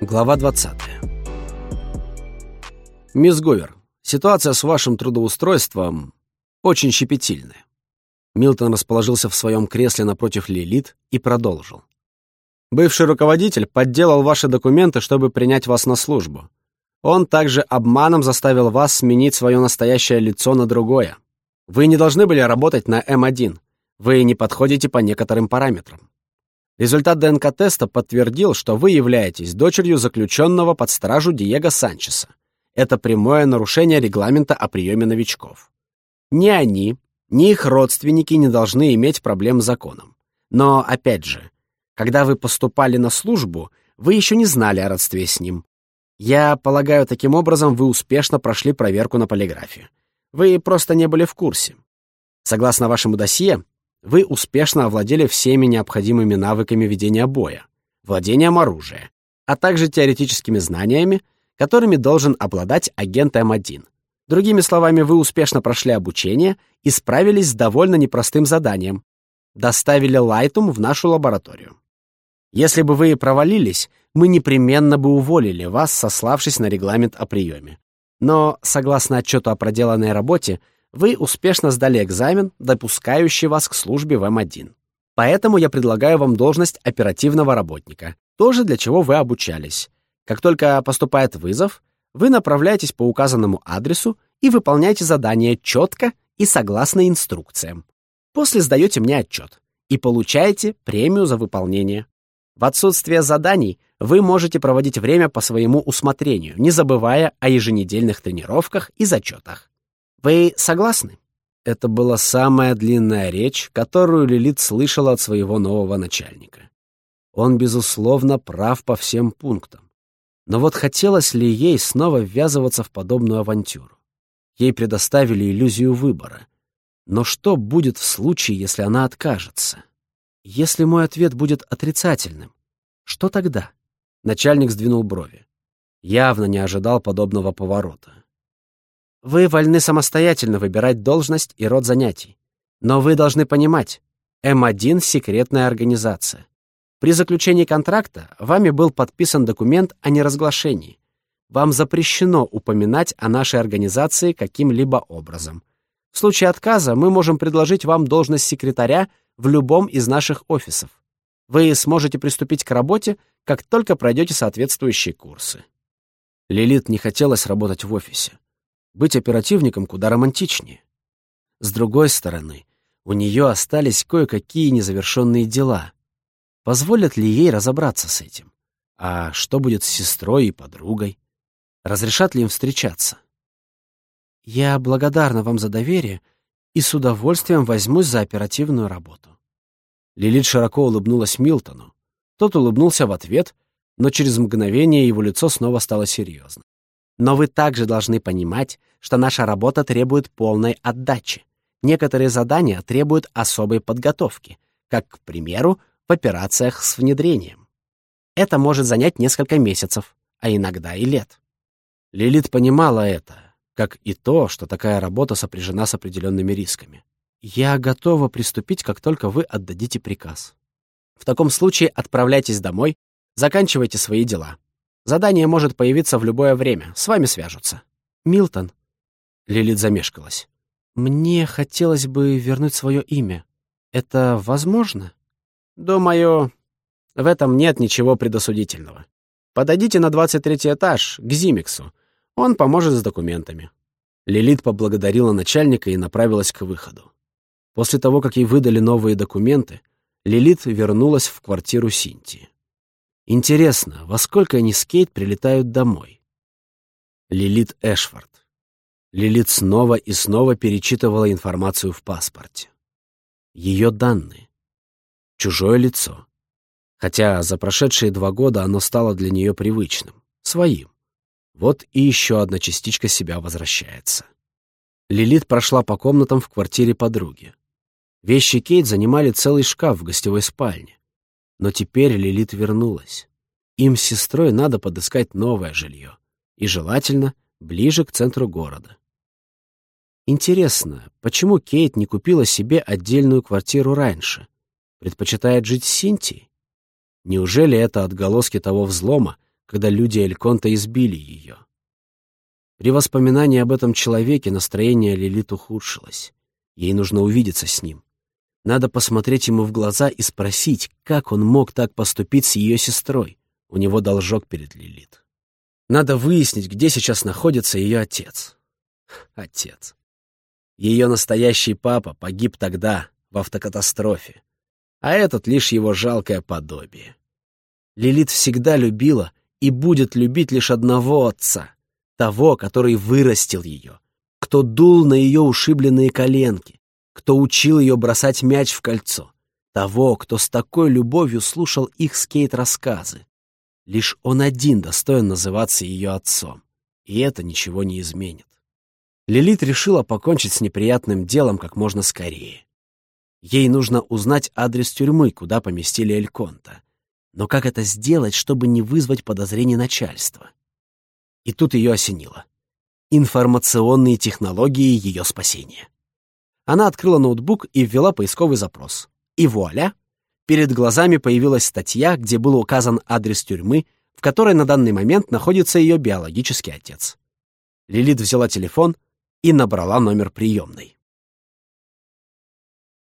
Глава 20. Мисс Говер, ситуация с вашим трудоустройством очень щепетильная. Милтон расположился в своем кресле напротив Лилит и продолжил. Бывший руководитель подделал ваши документы, чтобы принять вас на службу. Он также обманом заставил вас сменить свое настоящее лицо на другое. Вы не должны были работать на М1. Вы не подходите по некоторым параметрам. Результат ДНК-теста подтвердил, что вы являетесь дочерью заключенного под стражу Диего Санчеса. Это прямое нарушение регламента о приеме новичков. Ни они, ни их родственники не должны иметь проблем с законом. Но, опять же, когда вы поступали на службу, вы еще не знали о родстве с ним. Я полагаю, таким образом вы успешно прошли проверку на полиграфе. Вы просто не были в курсе. Согласно вашему досье, вы успешно овладели всеми необходимыми навыками ведения боя, владением оружия, а также теоретическими знаниями, которыми должен обладать агент М1. Другими словами, вы успешно прошли обучение и справились с довольно непростым заданием. Доставили Лайтум в нашу лабораторию. Если бы вы провалились, мы непременно бы уволили вас, сославшись на регламент о приеме. Но, согласно отчету о проделанной работе, вы успешно сдали экзамен, допускающий вас к службе в М1. Поэтому я предлагаю вам должность оперативного работника, тоже для чего вы обучались. Как только поступает вызов, вы направляетесь по указанному адресу и выполняете задание четко и согласно инструкциям. После сдаете мне отчет и получаете премию за выполнение. В отсутствие заданий вы можете проводить время по своему усмотрению, не забывая о еженедельных тренировках и зачетах. Вы согласны? Это была самая длинная речь, которую Лилит слышала от своего нового начальника. Он, безусловно, прав по всем пунктам. Но вот хотелось ли ей снова ввязываться в подобную авантюру? Ей предоставили иллюзию выбора. Но что будет в случае, если она откажется? Если мой ответ будет отрицательным, что тогда? Начальник сдвинул брови. Явно не ожидал подобного поворота. Вы вольны самостоятельно выбирать должность и род занятий. Но вы должны понимать, М1 — секретная организация. При заключении контракта вами был подписан документ о неразглашении. Вам запрещено упоминать о нашей организации каким-либо образом. В случае отказа мы можем предложить вам должность секретаря в любом из наших офисов. Вы сможете приступить к работе, как только пройдете соответствующие курсы. Лилит не хотелось работать в офисе. Быть оперативником куда романтичнее. С другой стороны, у нее остались кое-какие незавершенные дела. Позволят ли ей разобраться с этим? А что будет с сестрой и подругой? Разрешат ли им встречаться? Я благодарна вам за доверие и с удовольствием возьмусь за оперативную работу. Лилит широко улыбнулась Милтону. Тот улыбнулся в ответ, но через мгновение его лицо снова стало серьезным. Но вы также должны понимать, что наша работа требует полной отдачи. Некоторые задания требуют особой подготовки, как, к примеру, в операциях с внедрением. Это может занять несколько месяцев, а иногда и лет. Лилит понимала это, как и то, что такая работа сопряжена с определенными рисками. «Я готова приступить, как только вы отдадите приказ. В таком случае отправляйтесь домой, заканчивайте свои дела. Задание может появиться в любое время. С вами свяжутся. Милтон. Лилит замешкалась. Мне хотелось бы вернуть свое имя. Это возможно? Думаю, в этом нет ничего предосудительного. Подойдите на 23 этаж, к Зимиксу. Он поможет с документами. Лилит поблагодарила начальника и направилась к выходу. После того, как ей выдали новые документы, Лилит вернулась в квартиру Синтии. Интересно, во сколько они с Кейт прилетают домой? Лилит Эшфорд. Лилит снова и снова перечитывала информацию в паспорте. Ее данные. Чужое лицо. Хотя за прошедшие два года оно стало для нее привычным, своим. Вот и еще одна частичка себя возвращается. Лилит прошла по комнатам в квартире подруги. Вещи Кейт занимали целый шкаф в гостевой спальне. Но теперь Лилит вернулась. Им с сестрой надо подыскать новое жилье. И желательно ближе к центру города. Интересно, почему Кейт не купила себе отдельную квартиру раньше? Предпочитает жить с Синтией? Неужели это отголоски того взлома, когда люди Эльконта избили ее. При воспоминании об этом человеке настроение Лилит ухудшилось. Ей нужно увидеться с ним. Надо посмотреть ему в глаза и спросить, как он мог так поступить с ее сестрой. У него должок перед Лилит. Надо выяснить, где сейчас находится ее отец. Отец. Ее настоящий папа погиб тогда, в автокатастрофе. А этот лишь его жалкое подобие. Лилит всегда любила и будет любить лишь одного отца. Того, который вырастил ее. Кто дул на ее ушибленные коленки кто учил ее бросать мяч в кольцо, того, кто с такой любовью слушал их скейт-рассказы. Лишь он один достоин называться ее отцом, и это ничего не изменит. Лилит решила покончить с неприятным делом как можно скорее. Ей нужно узнать адрес тюрьмы, куда поместили Эльконта. Но как это сделать, чтобы не вызвать подозрений начальства? И тут ее осенило. Информационные технологии ее спасения. Она открыла ноутбук и ввела поисковый запрос. И вуаля! Перед глазами появилась статья, где был указан адрес тюрьмы, в которой на данный момент находится ее биологический отец. Лилит взяла телефон и набрала номер приемной.